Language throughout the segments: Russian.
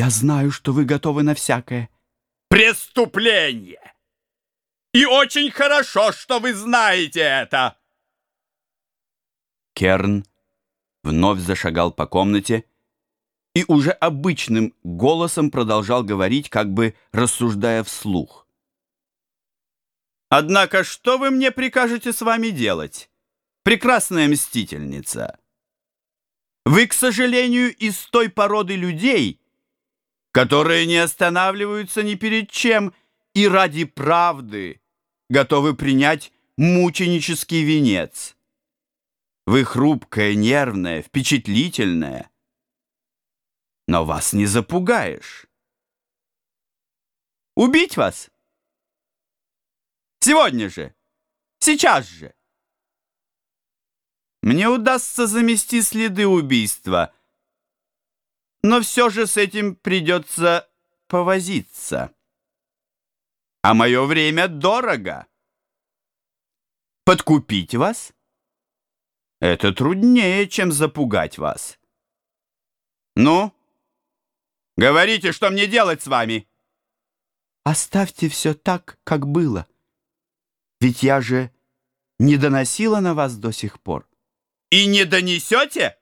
Я знаю, что вы готовы на всякое. Преступление! И очень хорошо, что вы знаете это!» Керн вновь зашагал по комнате и уже обычным голосом продолжал говорить, как бы рассуждая вслух. «Однако что вы мне прикажете с вами делать, прекрасная мстительница? Вы, к сожалению, из той породы людей, которые не останавливаются ни перед чем и ради правды готовы принять мученический венец. Вы хрупкая, нервная, впечатлительная, но вас не запугаешь. Убить вас? Сегодня же, сейчас же. Мне удастся замести следы убийства, но все же с этим придется повозиться. А мое время дорого. Подкупить вас? Это труднее, чем запугать вас. Ну, говорите, что мне делать с вами? Оставьте все так, как было. Ведь я же не доносила на вас до сих пор. И не донесете?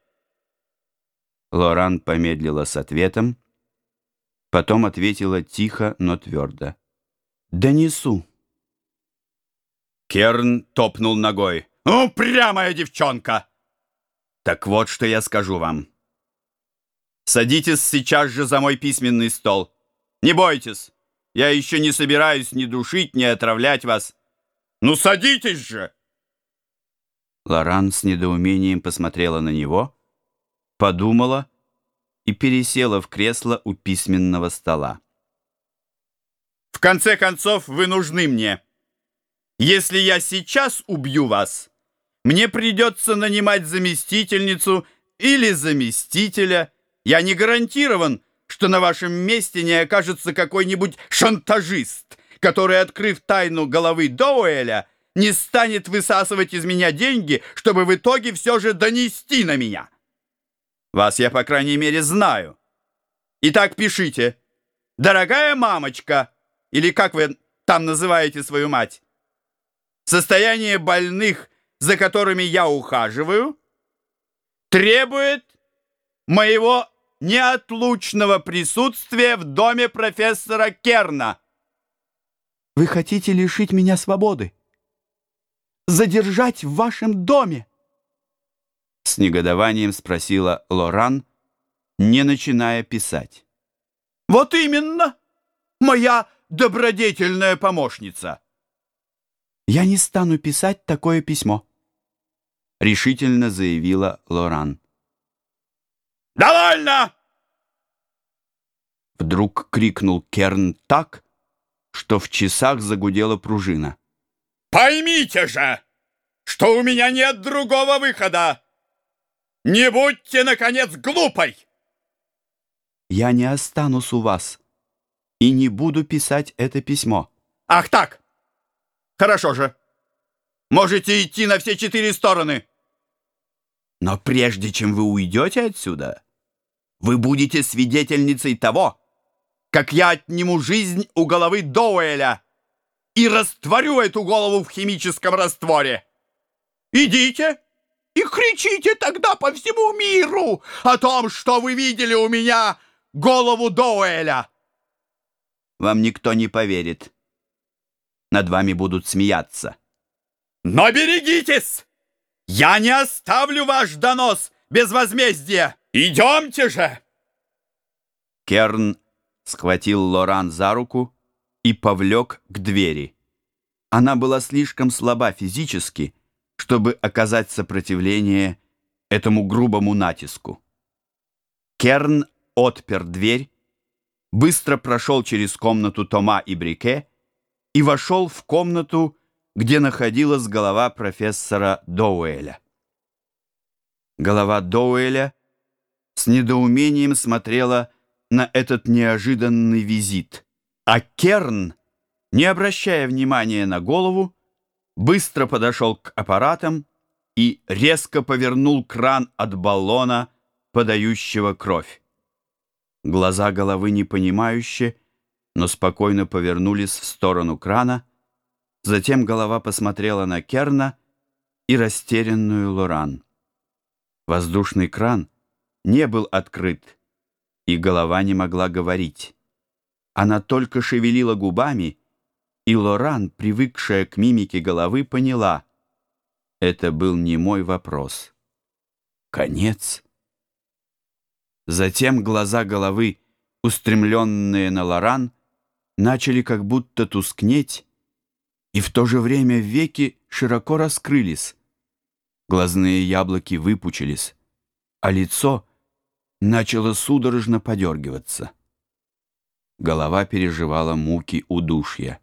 Лоран помедлила с ответом, потом ответила тихо, но твердо. «Донесу». Керн топнул ногой. «Упрямая девчонка!» «Так вот, что я скажу вам. Садитесь сейчас же за мой письменный стол. Не бойтесь, я еще не собираюсь ни душить, ни отравлять вас. Ну, садитесь же!» Лоран с недоумением посмотрела на него, подумала и пересела в кресло у письменного стола. В конце концов, вы нужны мне. Если я сейчас убью вас, мне придется нанимать заместительницу или заместителя. Я не гарантирован, что на вашем месте не окажется какой-нибудь шантажист, который, открыв тайну головы Доуэля, не станет высасывать из меня деньги, чтобы в итоге все же донести на меня. Вас я, по крайней мере, знаю. Итак, пишите. Дорогая мамочка, или как вы там называете свою мать? Состояние больных, за которыми я ухаживаю, требует моего неотлучного присутствия в доме профессора Керна. Вы хотите лишить меня свободы? Задержать в вашем доме? С негодованием спросила Лоран, не начиная писать. Вот именно, моя добродетельная помощница. Я не стану писать такое письмо, решительно заявила Лоран. Довольно! Вдруг крикнул Керн так, что в часах загудела пружина. Поймите же, что у меня нет другого выхода. Не будьте, наконец, глупой! Я не останусь у вас и не буду писать это письмо. Ах так! Хорошо же. Можете идти на все четыре стороны. Но прежде чем вы уйдете отсюда, вы будете свидетельницей того, как я отниму жизнь у головы Доуэля и растворю эту голову в химическом растворе. Идите и кричите тогда по всему миру о том, что вы видели у меня голову Доуэля вам никто не поверит. Над вами будут смеяться. Но берегитесь! Я не оставлю ваш донос без возмездия! Идемте же!» Керн схватил Лоран за руку и повлек к двери. Она была слишком слаба физически, чтобы оказать сопротивление этому грубому натиску. Керн отпер дверь быстро прошел через комнату Тома и Брике и вошел в комнату, где находилась голова профессора Доуэля. Голова Доуэля с недоумением смотрела на этот неожиданный визит, а Керн, не обращая внимания на голову, быстро подошел к аппаратам и резко повернул кран от баллона, подающего кровь. Глаза головы непонимающе, но спокойно повернулись в сторону крана. Затем голова посмотрела на Керна и растерянную Лоран. Воздушный кран не был открыт, и голова не могла говорить. Она только шевелила губами, и Лоран, привыкшая к мимике головы, поняла — это был не мой вопрос. Конец. Затем глаза головы, устремленные на Лоран, начали как будто тускнеть, и в то же время веки широко раскрылись. Глазные яблоки выпучились, а лицо начало судорожно подергиваться. Голова переживала муки удушья.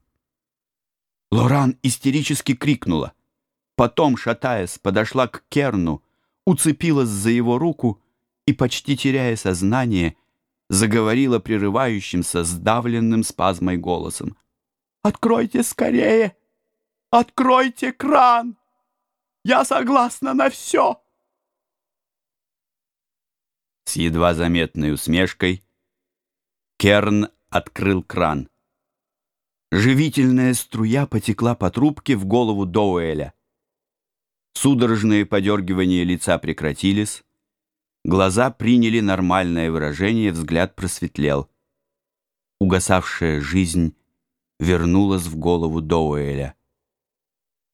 Лоран истерически крикнула. Потом, шатаясь, подошла к Керну, уцепилась за его руку и, почти теряя сознание, заговорила прерывающимся, сдавленным спазмой голосом. «Откройте скорее! Откройте кран! Я согласна на все!» С едва заметной усмешкой Керн открыл кран. Живительная струя потекла по трубке в голову Доуэля. Судорожные подергивания лица прекратились, Глаза приняли нормальное выражение, взгляд просветлел. Угасавшая жизнь вернулась в голову Доуэля.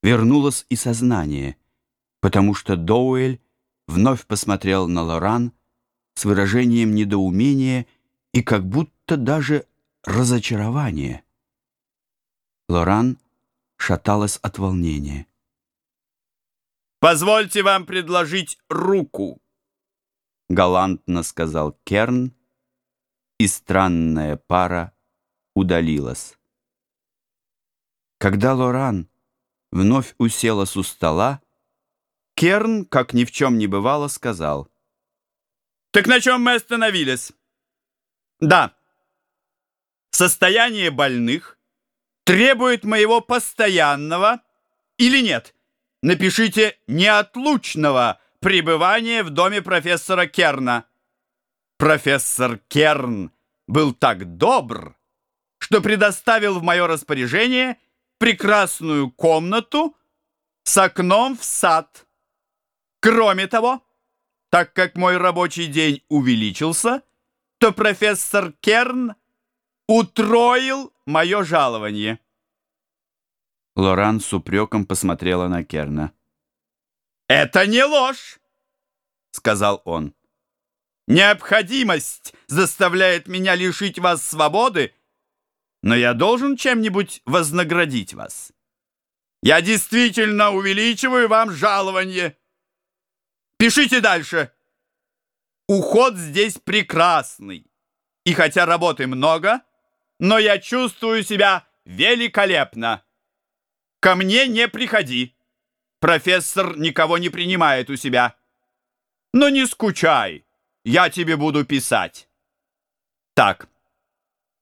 Вернулось и сознание, потому что Доуэль вновь посмотрел на Лоран с выражением недоумения и как будто даже разочарования. Лоран шаталась от волнения. «Позвольте вам предложить руку», галантно сказал Керн, и странная пара удалилась. Когда Лоран вновь уселась у стола, Керн, как ни в чем не бывало, сказал. «Так на чем мы остановились?» «Да, состояние больных требует моего постоянного или нет? Напишите неотлучного пребывание в доме профессора Керна. Профессор Керн был так добр, что предоставил в мое распоряжение прекрасную комнату с окном в сад. Кроме того, так как мой рабочий день увеличился, то профессор Керн утроил мое жалование. Лоран с упреком посмотрела на Керна. «Это не ложь!» — сказал он. «Необходимость заставляет меня лишить вас свободы, но я должен чем-нибудь вознаградить вас. Я действительно увеличиваю вам жалование. Пишите дальше. Уход здесь прекрасный, и хотя работы много, но я чувствую себя великолепно. Ко мне не приходи». Профессор никого не принимает у себя. Но не скучай, я тебе буду писать. Так.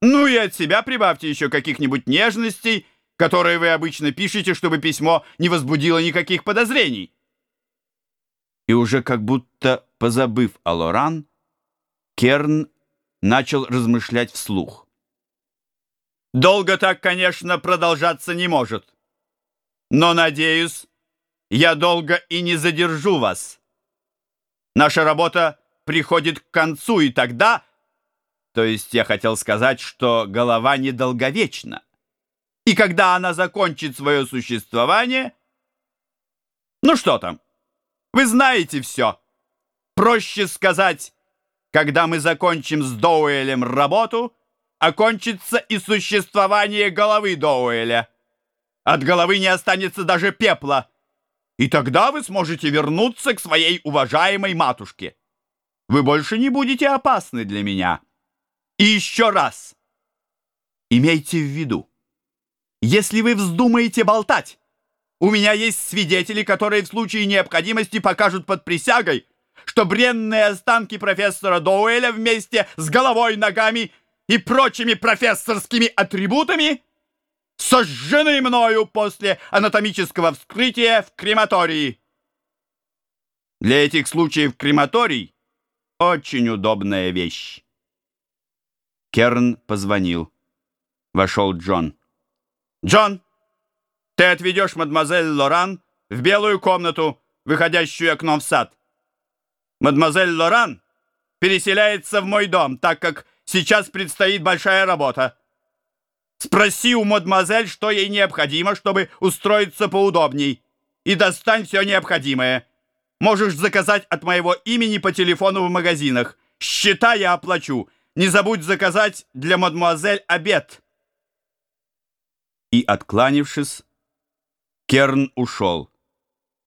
Ну и от себя прибавьте еще каких-нибудь нежностей, которые вы обычно пишете, чтобы письмо не возбудило никаких подозрений. И уже как будто позабыв о Лоран, Керн начал размышлять вслух. Долго так, конечно, продолжаться не может. Но, надеюсь, я долго и не задержу вас. Наша работа приходит к концу, и тогда... То есть я хотел сказать, что голова недолговечна. И когда она закончит свое существование... Ну что там? Вы знаете все. Проще сказать, когда мы закончим с Доуэлем работу, окончится и существование головы Доуэля. От головы не останется даже пепла и тогда вы сможете вернуться к своей уважаемой матушке. Вы больше не будете опасны для меня. И еще раз. Имейте в виду, если вы вздумаете болтать, у меня есть свидетели, которые в случае необходимости покажут под присягой, что бренные останки профессора Доуэля вместе с головой, ногами и прочими профессорскими атрибутами сожжены мною после анатомического вскрытия в крематории. Для этих случаев крематорий — очень удобная вещь. Керн позвонил. Вошел Джон. «Джон, ты отведешь мадемуазель Лоран в белую комнату, выходящую окном в сад. Мадемуазель Лоран переселяется в мой дом, так как сейчас предстоит большая работа. Спроси у мадемуазель, что ей необходимо, чтобы устроиться поудобней, и достань все необходимое. Можешь заказать от моего имени по телефону в магазинах. Счета я оплачу. Не забудь заказать для мадемуазель обед». И, откланившись, Керн ушел.